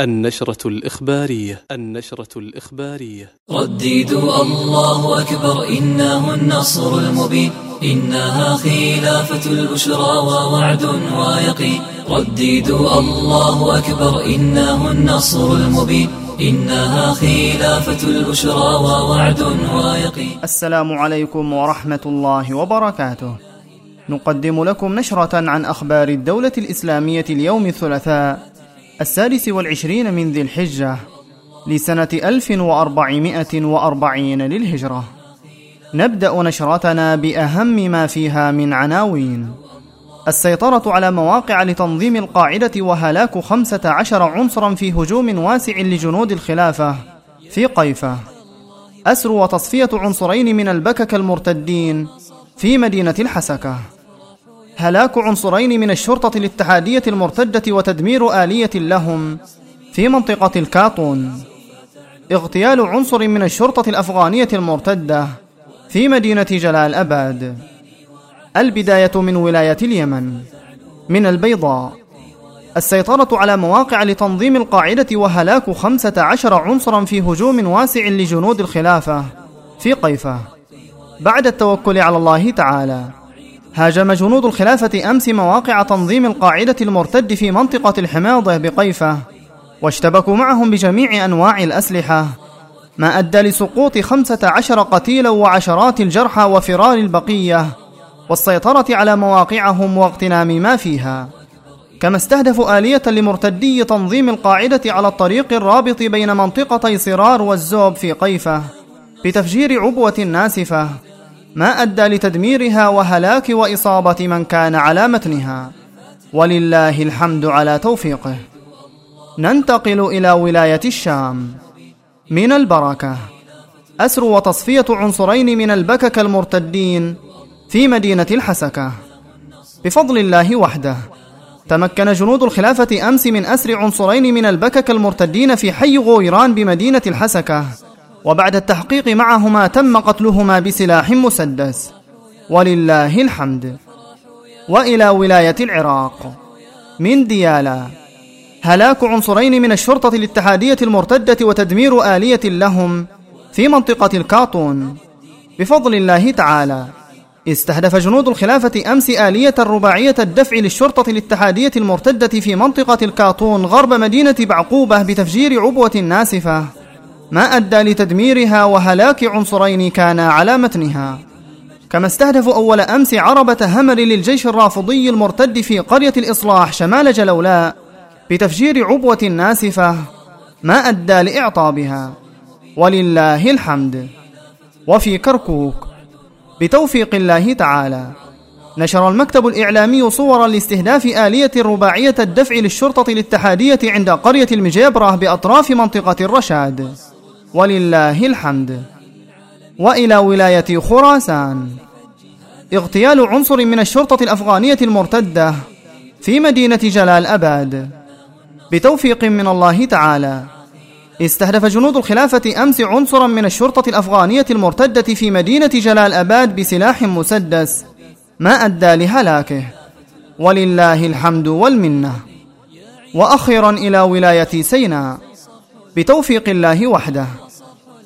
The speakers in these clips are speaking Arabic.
النشرة الإخبارية النشرة الإخبارية. رددوا الله أكبر إنه النصر المبين إنها خلافة البشرى ووعد ويقين. رددوا الله أكبر إنه النصر المبين إنها خلافة البشرى ووعد ويقين. السلام عليكم ورحمة الله وبركاته. نقدم لكم نشرة عن أخبار الدولة الإسلامية اليوم الثلاثاء. السادس والعشرين من ذي الحجة لسنة ألف وأربعمائة وأربعين للهجرة. نبدأ نشرتنا بأهم ما فيها من عناوين. السيطرة على مواقع لتنظيم القاعدة وهلاك خمسة عشر عنصرا في هجوم واسع لجنود الخلافة في قيفة. أسر وتصفية عنصرين من البكك المرتدين في مدينة الحسكة. هلاك عنصرين من الشرطة الاتحادية المرتدة وتدمير آلية لهم في منطقة الكاطون اغتيال عنصر من الشرطة الأفغانية المرتدة في مدينة جلال أباد. البداية من ولاية اليمن. من البيضاء. السيطرة على مواقع لتنظيم القاعدة وهلاك خمسة عشر عنصرا في هجوم واسع لجنود الخلافة في قيفة. بعد التوكل على الله تعالى. هاجم جنود الخلافة أمس مواقع تنظيم القاعدة المرتد في منطقة الحماضة بقيفة واشتبكوا معهم بجميع أنواع الأسلحة. ما أدى لسقوط خمسة عشر قتيلا وعشرات الجرحى وفرار البقية والسيطرة على مواقعهم واغتنام ما فيها. كما استهدفوا آلية لمرتدي تنظيم القاعدة على الطريق الرابط بين منطقتي صرار والزوب في قيفة بتفجير عبوة ناسفة. ما أدى لتدميرها وهلاك وإصابة من كان على متنها. ولله الحمد على توفيقه. ننتقل إلى ولاية الشام. من البركة. أسر وتصفية عنصرين من البكك المرتدين في مدينة الحسكة. بفضل الله وحده تمكن جنود الخلافة أمس من أسر عنصرين من البكك المرتدين في حي غويران بمدينة الحسكة. وبعد التحقيق معهما تم قتلهما بسلاح مسدس. ولله الحمد. وإلى ولاية العراق. من ديالا. هلاك عنصرين من الشرطة الاتحادية المرتدة وتدمير آلية لهم في منطقة الكاطون بفضل الله تعالى. استهدف جنود الخلافة أمس آلية رباعية الدفع للشرطة الاتحادية المرتدة في منطقة الكاطون غرب مدينة بعقوبة بتفجير عبوة ناسفة. ما أدى لتدميرها وهلاك عنصرين كانا على متنها. كما استهدفوا أول أمس عربة همر للجيش الرافضي المرتد في قرية الإصلاح شمال جلولاء بتفجير عبوة ناسفة ما أدى لإعطابها. ولله الحمد. وفي كركوك بتوفيق الله تعالى نشر المكتب الإعلامي صورا لاستهداف آلية رباعية الدفع للشرطة الاتحادية عند قرية المجيبرة بأطراف منطقة الرشاد. ولله الحمد. وإلى ولاية خراسان. اغتيال عنصر من الشرطة الأفغانية المرتدة في مدينة جلال أباد. بتوفيق من الله تعالى. استهدف جنود الخلافة أمس عنصرا من الشرطة الأفغانية المرتدة في مدينة جلال أباد بسلاح مسدس ما ادى لهلاكه ولله الحمد والمنة. وأخيرا إلى ولاية سيناء. بتوفيق الله وحده.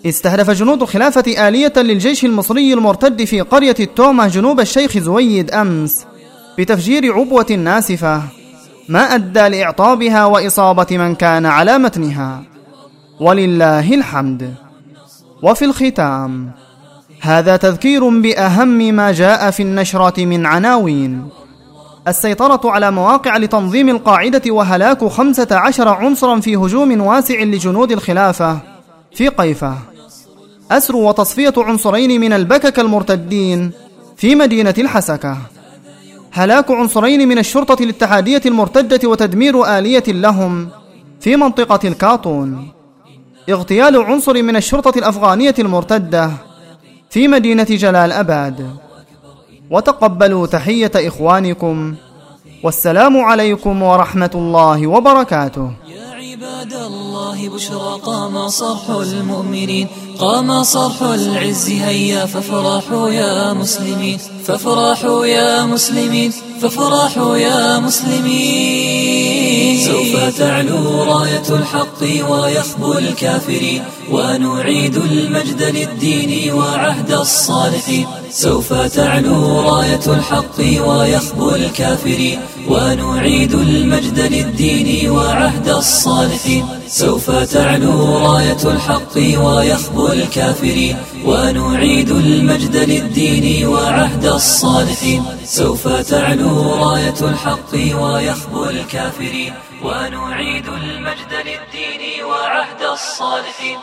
استهدف جنود الخلافة آلية للجيش المصري المرتد في قرية التومة جنوب الشيخ زويد أمس بتفجير عبوة ناسفة ما أدى لإعطابها وإصابة من كان على متنها. ولله الحمد. وفي الختام هذا تذكير بأهم ما جاء في النشرة من عناوين. السيطرة على مواقع لتنظيم القاعدة وهلاك خمسة عشر عنصرا في هجوم واسع لجنود الخلافة في قيفة. أسر وتصفية عنصرين من البكك المرتدين في مدينة الحسكة. هلاك عنصرين من الشرطة الاتحادية المرتدة وتدمير آلية لهم في منطقة الكاطون اغتيال عنصر من الشرطة الأفغانية المرتدة في مدينة جلال أباد. وتقبلوا تحية إخوانكم. والسلام عليكم ورحمة الله وبركاته. عباد الله بشرى قام صرح المؤمنين قام صرح العز هيا فافرحوا يا مسلمين فافرحوا يا مسلمين. فافرحوا يا مسلمين. سوف تعلو راية الحق ويخبو الكافرين. ونعيد المجد للدين وعهد الصالحين. سوف تعلو راية الحق ويخبو الكافرين. ونعيد المجد للدين وعهد الصالحين. سوف تعلو راية الحق ويخبو الكافرين. ونعيد المجد للدين وعهد الصالحين. سوف تعلو راية الحق ويخبو الكافرين. ونعيد المجد للدين وعهد الصالحين.